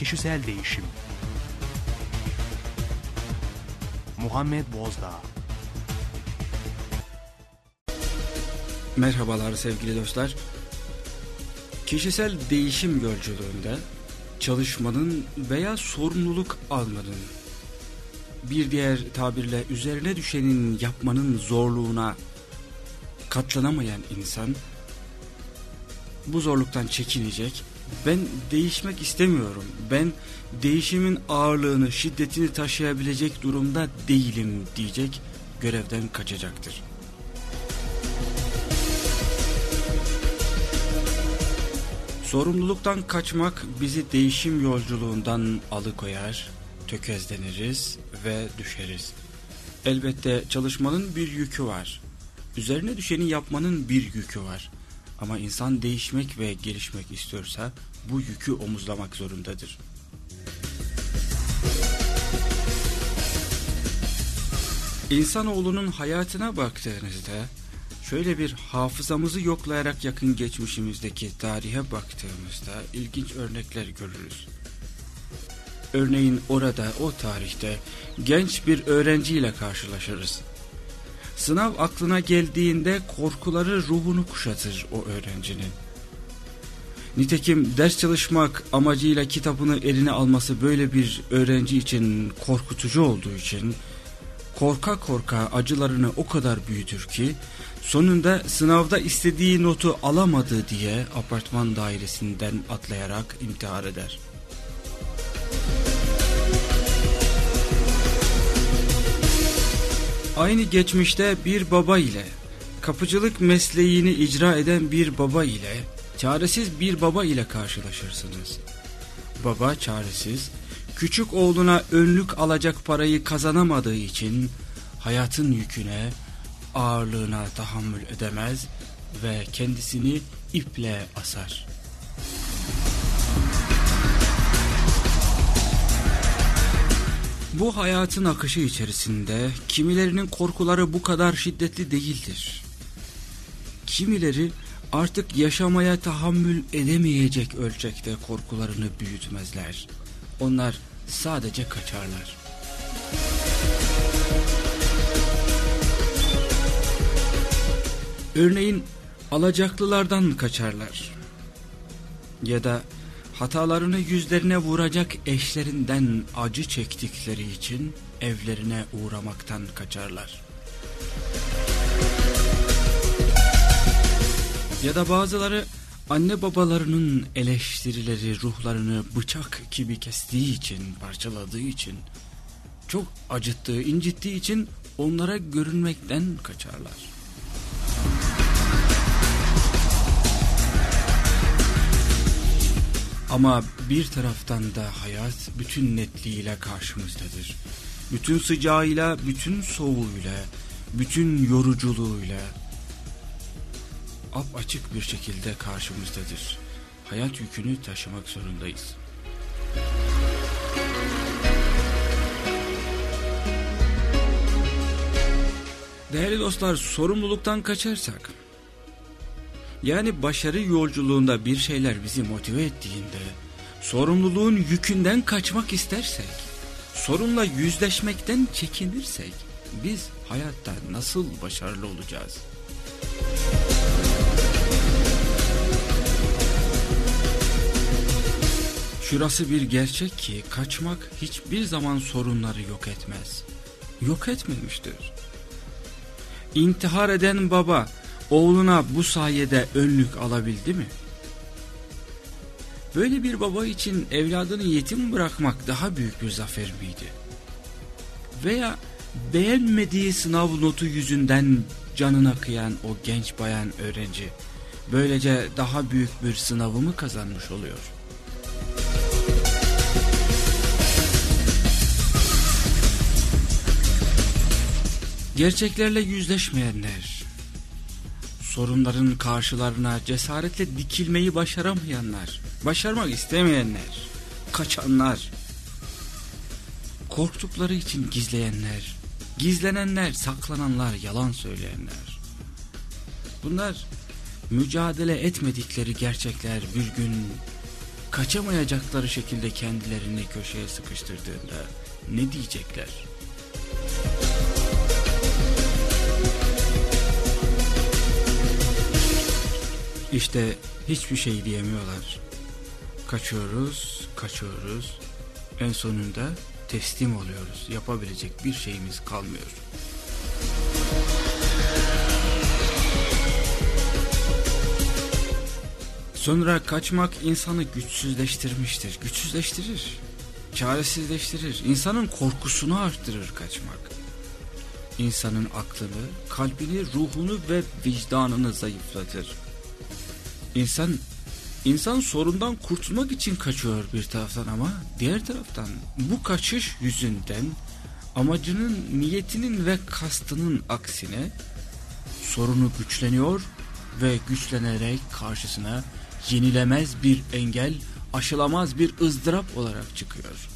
Kişisel Değişim Muhammed Bozdağ Merhabalar sevgili dostlar. Kişisel değişim yolculuğunda çalışmanın veya sorumluluk almanın, bir diğer tabirle üzerine düşenin yapmanın zorluğuna katlanamayan insan, bu zorluktan çekinecek, ben değişmek istemiyorum, ben değişimin ağırlığını, şiddetini taşıyabilecek durumda değilim diyecek, görevden kaçacaktır. Sorumluluktan kaçmak bizi değişim yolculuğundan alıkoyar, tökezleniriz ve düşeriz. Elbette çalışmanın bir yükü var. Üzerine düşeni yapmanın bir yükü var. Ama insan değişmek ve gelişmek istiyorsa bu yükü omuzlamak zorundadır. İnsanoğlunun hayatına baktığınızda Şöyle bir hafızamızı yoklayarak yakın geçmişimizdeki tarihe baktığımızda ilginç örnekler görürüz. Örneğin orada o tarihte genç bir öğrenciyle karşılaşırız. Sınav aklına geldiğinde korkuları ruhunu kuşatır o öğrencinin. Nitekim ders çalışmak amacıyla kitabını eline alması böyle bir öğrenci için korkutucu olduğu için korka korka acılarını o kadar büyütür ki sonunda sınavda istediği notu alamadı diye apartman dairesinden atlayarak intihar eder. Aynı geçmişte bir baba ile kapıcılık mesleğini icra eden bir baba ile çaresiz bir baba ile karşılaşırsınız. Baba çaresiz küçük oğluna önlük alacak parayı kazanamadığı için hayatın yüküne, ağırlığına tahammül edemez ve kendisini iple asar. Bu hayatın akışı içerisinde kimilerinin korkuları bu kadar şiddetli değildir. Kimileri artık yaşamaya tahammül edemeyecek ölçekte korkularını büyütmezler. Onlar sadece kaçarlar. Örneğin alacaklılardan kaçarlar. Ya da hatalarını yüzlerine vuracak eşlerinden acı çektikleri için evlerine uğramaktan kaçarlar. Ya da bazıları anne babalarının eleştirileri ruhlarını bıçak gibi kestiği için, parçaladığı için, çok acıttığı, incittiği için onlara görünmekten kaçarlar. Ama bir taraftan da hayat bütün netliğiyle karşımızdadır. Bütün sıcağıyla, bütün soğuğuyla, bütün yoruculuğuyla ap açık bir şekilde karşımızdadır. Hayat yükünü taşımak zorundayız. Değerli dostlar sorumluluktan kaçarsak yani başarı yolculuğunda bir şeyler bizi motive ettiğinde, sorumluluğun yükünden kaçmak istersek, sorunla yüzleşmekten çekinirsek, biz hayatta nasıl başarılı olacağız? Şurası bir gerçek ki kaçmak hiçbir zaman sorunları yok etmez. Yok etmemiştir. İntihar eden baba oğluna bu sayede önlük alabildi mi? Böyle bir baba için evladını yetim bırakmak daha büyük bir zafer miydi? Veya beğenmediği sınav notu yüzünden canına kıyan o genç bayan öğrenci böylece daha büyük bir sınavı mı kazanmış oluyor? Gerçeklerle yüzleşmeyenler, sorunların karşılarına cesaretle dikilmeyi başaramayanlar, başarmak istemeyenler, kaçanlar, korktukları için gizleyenler, gizlenenler, saklananlar, yalan söyleyenler. Bunlar mücadele etmedikleri gerçekler bir gün kaçamayacakları şekilde kendilerini köşeye sıkıştırdığında ne diyecekler? İşte hiçbir şey diyemiyorlar. Kaçıyoruz, kaçıyoruz. En sonunda teslim oluyoruz. Yapabilecek bir şeyimiz kalmıyor. Sonra kaçmak insanı güçsüzleştirmiştir. Güçsüzleştirir. Çaresizleştirir. İnsanın korkusunu arttırır kaçmak. İnsanın aklını, kalbini, ruhunu ve vicdanını zayıflatır. İnsan İnsan sorundan kurtulmak için kaçıyor bir taraftan ama diğer taraftan bu kaçış yüzünden amacının, niyetinin ve kastının aksine sorunu güçleniyor ve güçlenerek karşısına yenilemez bir engel, aşılamaz bir ızdırap olarak çıkıyor.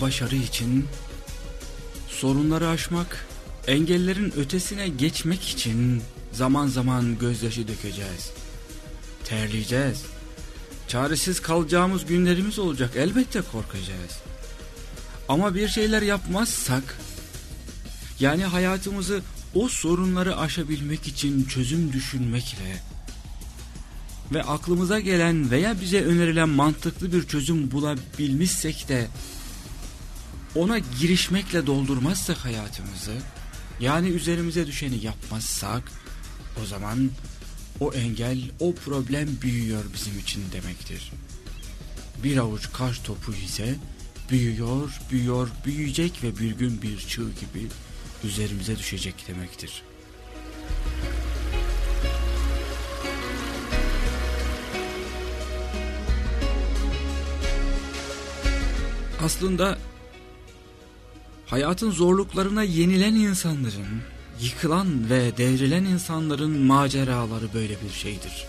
Başarı için sorunları aşmak, engellerin ötesine geçmek için zaman zaman gözyaşı dökeceğiz. Terleyeceğiz. Çaresiz kalacağımız günlerimiz olacak. Elbette korkacağız. Ama bir şeyler yapmazsak, yani hayatımızı o sorunları aşabilmek için çözüm düşünmekle ve aklımıza gelen veya bize önerilen mantıklı bir çözüm bulabilmişsek de ona girişmekle doldurmazsak hayatımızı, yani üzerimize düşeni yapmazsak, o zaman o engel, o problem büyüyor bizim için demektir. Bir avuç kar topu ise büyüyor, büyüyor, büyüyecek ve bir gün bir çığ gibi üzerimize düşecek demektir. Aslında hayatın zorluklarına yenilen insanların, yıkılan ve devrilen insanların maceraları böyle bir şeydir.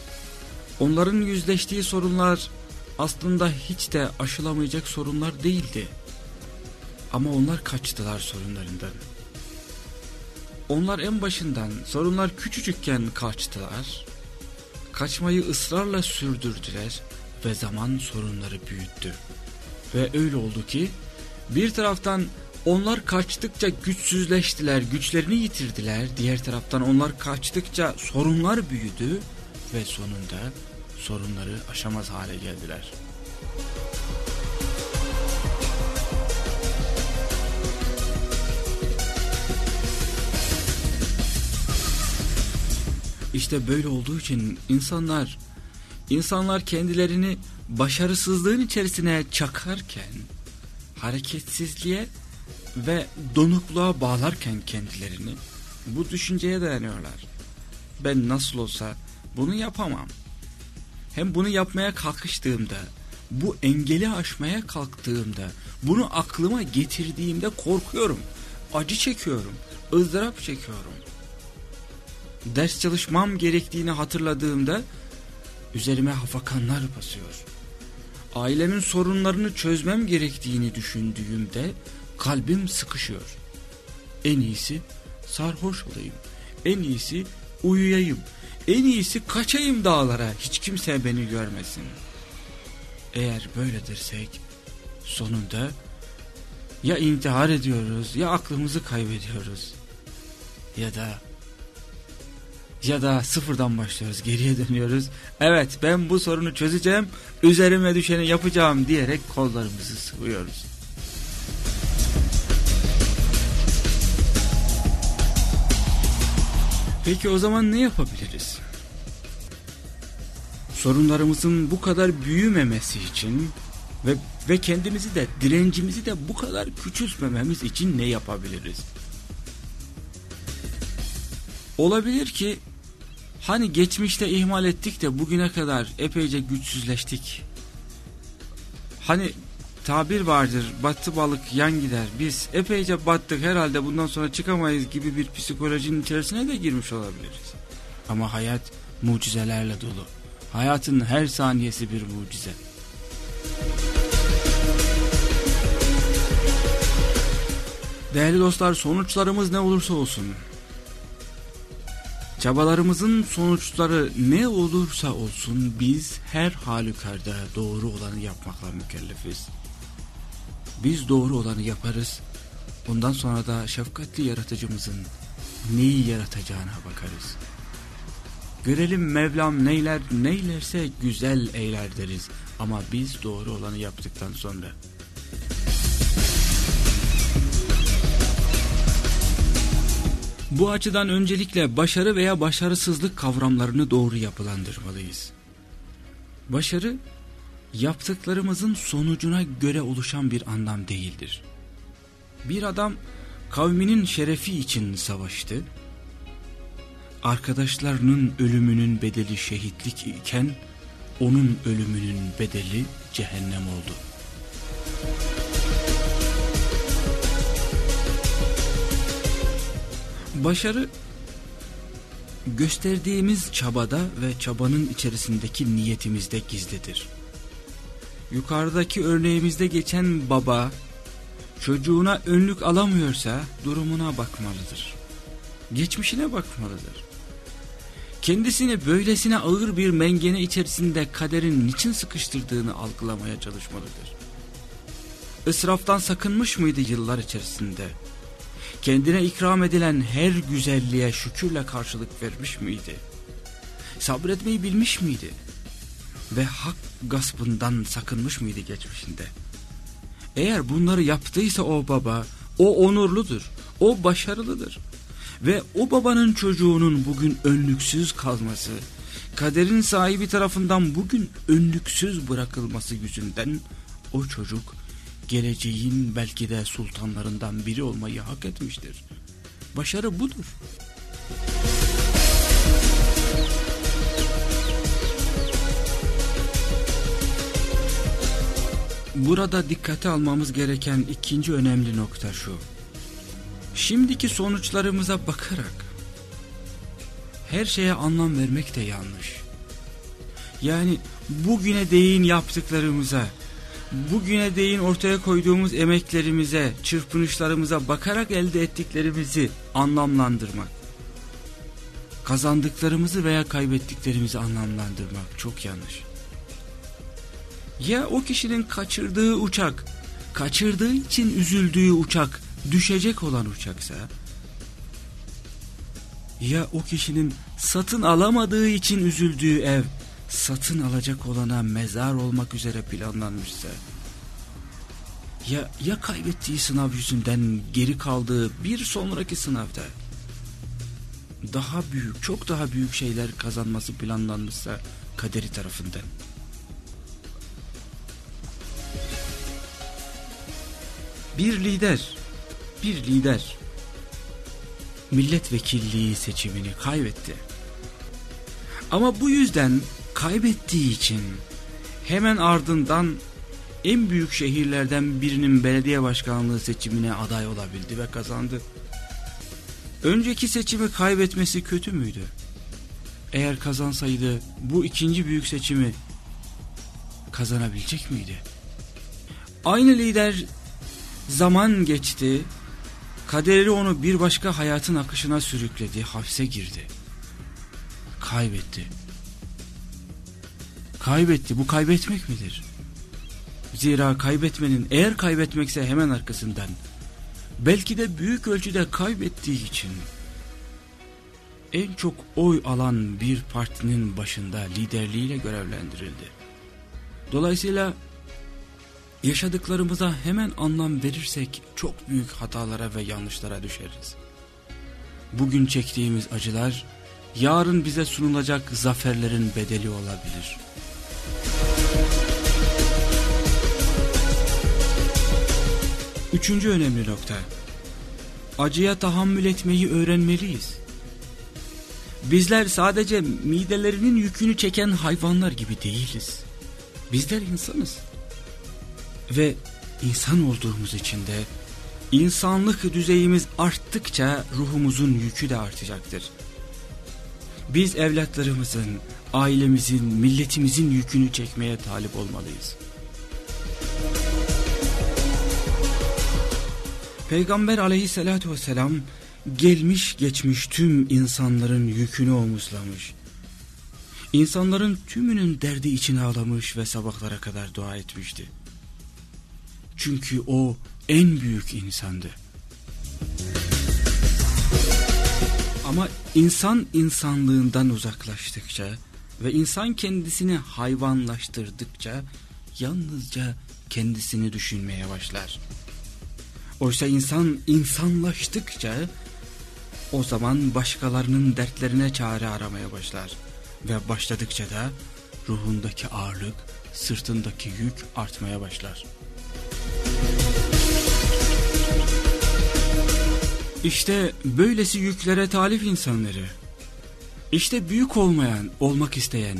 Onların yüzleştiği sorunlar aslında hiç de aşılamayacak sorunlar değildi. Ama onlar kaçtılar sorunlarından. Onlar en başından sorunlar küçücükken kaçtılar. Kaçmayı ısrarla sürdürdüler ve zaman sorunları büyüttü. Ve öyle oldu ki bir taraftan onlar kaçtıkça güçsüzleştiler, güçlerini yitirdiler. Diğer taraftan onlar kaçtıkça sorunlar büyüdü ve sonunda sorunları aşamaz hale geldiler. İşte böyle olduğu için insanlar insanlar kendilerini başarısızlığın içerisine çakarken hareketsizliğe ve donukluğa bağlarken kendilerini bu düşünceye dayanıyorlar. Ben nasıl olsa bunu yapamam. Hem bunu yapmaya kalkıştığımda, bu engeli aşmaya kalktığımda, bunu aklıma getirdiğimde korkuyorum, acı çekiyorum, ızdırap çekiyorum. Ders çalışmam gerektiğini hatırladığımda üzerime hafakanlar basıyor. Ailemin sorunlarını çözmem gerektiğini düşündüğümde kalbim sıkışıyor. En iyisi sarhoş olayım. En iyisi uyuyayım. En iyisi kaçayım dağlara hiç kimse beni görmesin. Eğer böyledirsek sonunda ya intihar ediyoruz ya aklımızı kaybediyoruz. Ya da ya da sıfırdan başlıyoruz geriye dönüyoruz. Evet ben bu sorunu çözeceğim üzerime düşeni yapacağım diyerek kollarımızı sıvıyoruz. Peki o zaman ne yapabiliriz? Sorunlarımızın bu kadar büyümemesi için ve ve kendimizi de direncimizi de bu kadar küçültmememiz için ne yapabiliriz? Olabilir ki hani geçmişte ihmal ettik de bugüne kadar epeyce güçsüzleştik. Hani tabir vardır battı balık yan gider biz epeyce battık herhalde bundan sonra çıkamayız gibi bir psikolojinin içerisine de girmiş olabiliriz. Ama hayat mucizelerle dolu. Hayatın her saniyesi bir mucize. Değerli dostlar sonuçlarımız ne olursa olsun Çabalarımızın sonuçları ne olursa olsun biz her halükarda doğru olanı yapmakla mükellefiz. Biz doğru olanı yaparız. Ondan sonra da şefkatli yaratıcımızın neyi yaratacağına bakarız. Görelim Mevlam neyler neylerse güzel eyler deriz. Ama biz doğru olanı yaptıktan sonra Bu açıdan öncelikle başarı veya başarısızlık kavramlarını doğru yapılandırmalıyız. Başarı, yaptıklarımızın sonucuna göre oluşan bir anlam değildir. Bir adam kavminin şerefi için savaştı, arkadaşlarının ölümünün bedeli şehitlik iken, onun ölümünün bedeli cehennem oldu. Başarı gösterdiğimiz çabada ve çabanın içerisindeki niyetimizde gizlidir. Yukarıdaki örneğimizde geçen baba çocuğuna önlük alamıyorsa durumuna bakmalıdır. Geçmişine bakmalıdır. Kendisini böylesine ağır bir mengene içerisinde kaderin niçin sıkıştırdığını algılamaya çalışmalıdır. Israftan sakınmış mıydı yıllar içerisinde? Kendine ikram edilen her güzelliğe şükürle karşılık vermiş miydi? Sabretmeyi bilmiş miydi? Ve hak gaspından sakınmış mıydı geçmişinde? Eğer bunları yaptıysa o baba, o onurludur, o başarılıdır. Ve o babanın çocuğunun bugün önlüksüz kalması, kaderin sahibi tarafından bugün önlüksüz bırakılması yüzünden o çocuk geleceğin belki de sultanlarından biri olmayı hak etmiştir. Başarı budur. Burada dikkate almamız gereken ikinci önemli nokta şu. Şimdiki sonuçlarımıza bakarak her şeye anlam vermek de yanlış. Yani bugüne değin yaptıklarımıza, bugüne değin ortaya koyduğumuz emeklerimize, çırpınışlarımıza bakarak elde ettiklerimizi anlamlandırmak. Kazandıklarımızı veya kaybettiklerimizi anlamlandırmak çok yanlış. Ya o kişinin kaçırdığı uçak, kaçırdığı için üzüldüğü uçak, düşecek olan uçaksa, ya o kişinin satın alamadığı için üzüldüğü ev, satın alacak olana mezar olmak üzere planlanmışsa ya ya kaybettiği sınav yüzünden geri kaldığı bir sonraki sınavda? Daha büyük çok daha büyük şeyler kazanması planlanmışsa kaderi tarafından. Bir lider bir lider. Milletvekilliği seçimini kaybetti. Ama bu yüzden kaybettiği için hemen ardından en büyük şehirlerden birinin belediye başkanlığı seçimine aday olabildi ve kazandı. Önceki seçimi kaybetmesi kötü müydü? Eğer kazansaydı bu ikinci büyük seçimi kazanabilecek miydi? Aynı lider zaman geçti, kaderi onu bir başka hayatın akışına sürükledi, hapse girdi. Kaybetti. Kaybetti. Bu kaybetmek midir? Zira kaybetmenin eğer kaybetmekse hemen arkasından belki de büyük ölçüde kaybettiği için en çok oy alan bir partinin başında liderliğiyle görevlendirildi. Dolayısıyla yaşadıklarımıza hemen anlam verirsek çok büyük hatalara ve yanlışlara düşeriz. Bugün çektiğimiz acılar yarın bize sunulacak zaferlerin bedeli olabilir. Üçüncü önemli nokta. Acıya tahammül etmeyi öğrenmeliyiz. Bizler sadece midelerinin yükünü çeken hayvanlar gibi değiliz. Bizler insanız. Ve insan olduğumuz için de insanlık düzeyimiz arttıkça ruhumuzun yükü de artacaktır. Biz evlatlarımızın, ailemizin, milletimizin yükünü çekmeye talip olmalıyız. Peygamber aleyhissalatü vesselam gelmiş geçmiş tüm insanların yükünü omuzlamış. İnsanların tümünün derdi içine ağlamış ve sabahlara kadar dua etmişti. Çünkü o en büyük insandı. Ama insan insanlığından uzaklaştıkça ve insan kendisini hayvanlaştırdıkça yalnızca kendisini düşünmeye başlar. Oysa insan insanlaştıkça o zaman başkalarının dertlerine çare aramaya başlar. Ve başladıkça da ruhundaki ağırlık, sırtındaki yük artmaya başlar. İşte böylesi yüklere talip insanları. İşte büyük olmayan, olmak isteyen,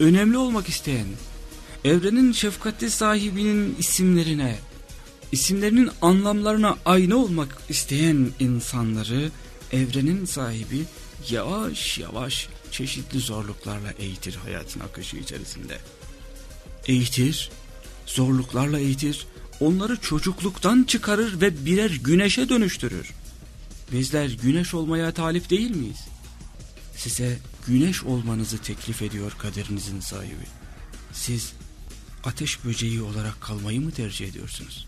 önemli olmak isteyen, evrenin şefkatli sahibinin isimlerine, isimlerinin anlamlarına aynı olmak isteyen insanları evrenin sahibi yavaş yavaş çeşitli zorluklarla eğitir hayatın akışı içerisinde. Eğitir, zorluklarla eğitir, onları çocukluktan çıkarır ve birer güneşe dönüştürür. Bizler güneş olmaya talip değil miyiz? Size güneş olmanızı teklif ediyor kaderinizin sahibi. Siz ateş böceği olarak kalmayı mı tercih ediyorsunuz?